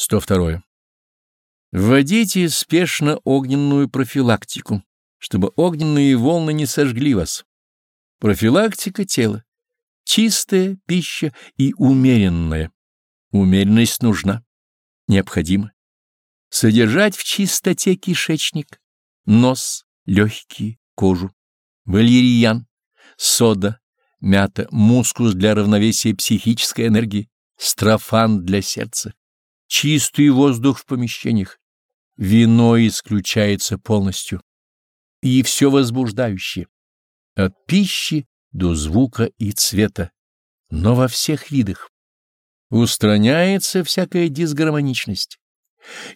102. Вводите спешно огненную профилактику, чтобы огненные волны не сожгли вас. Профилактика тела. Чистая пища и умеренная. Умеренность нужна, необходима. Содержать в чистоте кишечник, нос, легкие, кожу. Валерьян, сода, мята, мускус для равновесия психической энергии, строфан для сердца чистый воздух в помещениях, вино исключается полностью, и все возбуждающее, от пищи до звука и цвета, но во всех видах. Устраняется всякая дисгармоничность,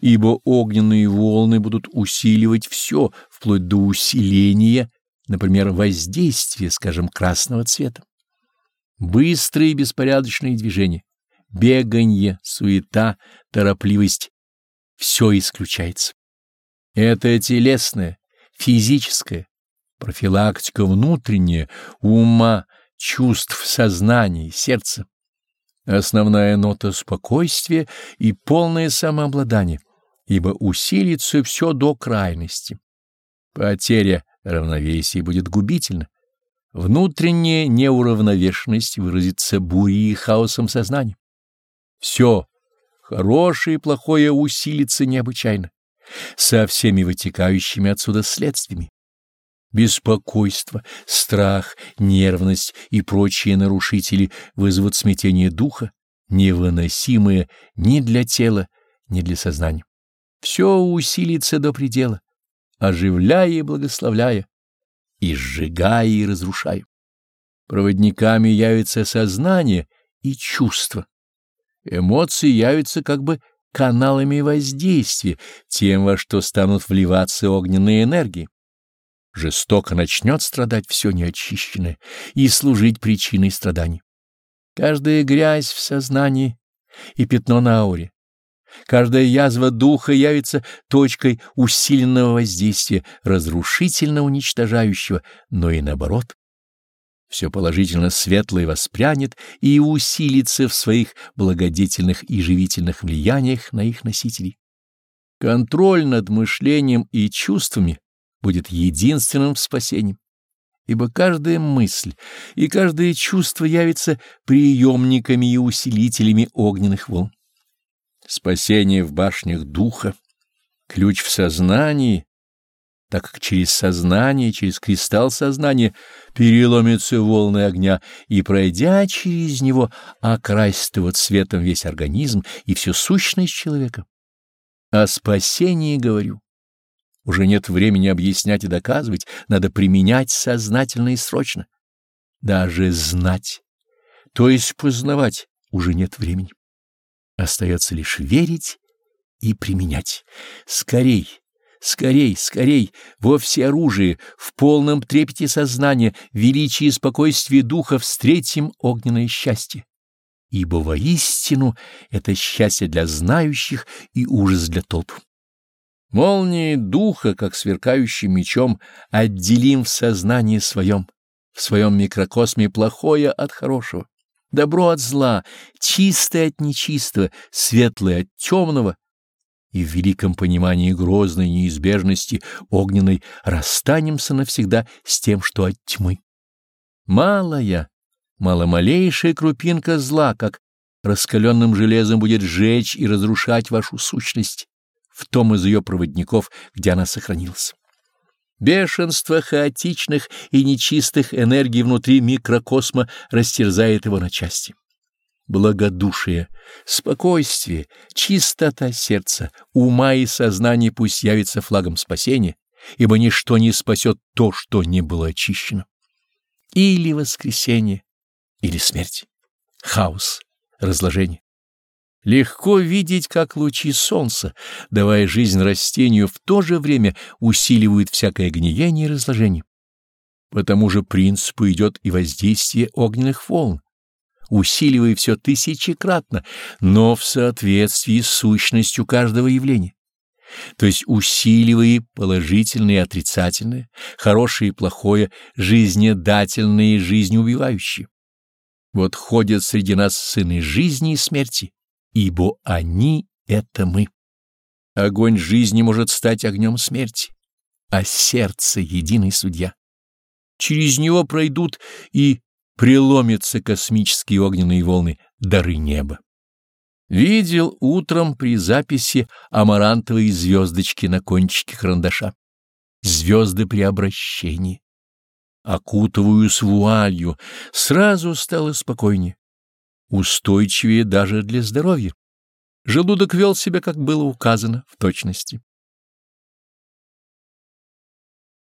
ибо огненные волны будут усиливать все, вплоть до усиления, например, воздействия, скажем, красного цвета. Быстрые беспорядочные движения, беганье, суета, торопливость — все исключается. Это телесное, физическое, профилактика внутренняя, ума, чувств, сознания, сердца. Основная нота — спокойствие и полное самообладание, ибо усилится все до крайности. Потеря равновесия будет губительна. Внутренняя неуравновешенность выразится бурей и хаосом сознания. Все, хорошее и плохое, усилится необычайно, со всеми вытекающими отсюда следствиями. Беспокойство, страх, нервность и прочие нарушители вызовут смятение духа, невыносимое ни для тела, ни для сознания. Все усилится до предела, оживляя и благословляя, и сжигая и разрушая. Проводниками явится сознание и чувство Эмоции явятся как бы каналами воздействия, тем, во что станут вливаться огненные энергии. Жестоко начнет страдать все неочищенное и служить причиной страданий. Каждая грязь в сознании и пятно на ауре, каждая язва духа явится точкой усиленного воздействия, разрушительно уничтожающего, но и наоборот все положительно светлое воспрянет и усилится в своих благодетельных и живительных влияниях на их носителей. Контроль над мышлением и чувствами будет единственным спасением, ибо каждая мысль и каждое чувство явится приемниками и усилителями огненных волн. Спасение в башнях духа, ключ в сознании так как через сознание, через кристалл сознания переломятся волны огня, и, пройдя через него, окрасит его цветом весь организм и всю сущность человека. О спасении говорю. Уже нет времени объяснять и доказывать, надо применять сознательно и срочно. Даже знать, то есть познавать, уже нет времени. Остается лишь верить и применять. Скорей! Скорей, скорей, во всеоружии, в полном трепете сознания, величии и спокойствии духа встретим огненное счастье. Ибо воистину это счастье для знающих и ужас для толп. Молнии духа, как сверкающим мечом, отделим в сознании своем, в своем микрокосме плохое от хорошего, добро от зла, чистое от нечистого, светлое от темного, и в великом понимании грозной неизбежности огненной расстанемся навсегда с тем, что от тьмы. Малая, маломалейшая крупинка зла, как раскаленным железом будет сжечь и разрушать вашу сущность в том из ее проводников, где она сохранилась. Бешенство хаотичных и нечистых энергий внутри микрокосма растерзает его на части благодушие, спокойствие, чистота сердца, ума и сознания пусть явится флагом спасения, ибо ничто не спасет то, что не было очищено. Или воскресение, или смерть, хаос, разложение. Легко видеть, как лучи солнца, давая жизнь растению, в то же время усиливают всякое гниение и разложение. По тому же принципу идет и воздействие огненных волн, усиливая все тысячекратно, но в соответствии с сущностью каждого явления. То есть усиливая положительное и отрицательное, хорошее и плохое, жизнедательное и жизнеубивающее. Вот ходят среди нас сыны жизни и смерти, ибо они — это мы. Огонь жизни может стать огнем смерти, а сердце — единый судья. Через него пройдут и преломятся космические огненные волны, дары неба. Видел утром при записи амарантовой звездочки на кончике карандаша. Звезды при обращении. Окутываюсь вуалью, сразу стало спокойнее. Устойчивее даже для здоровья. Желудок вел себя, как было указано, в точности.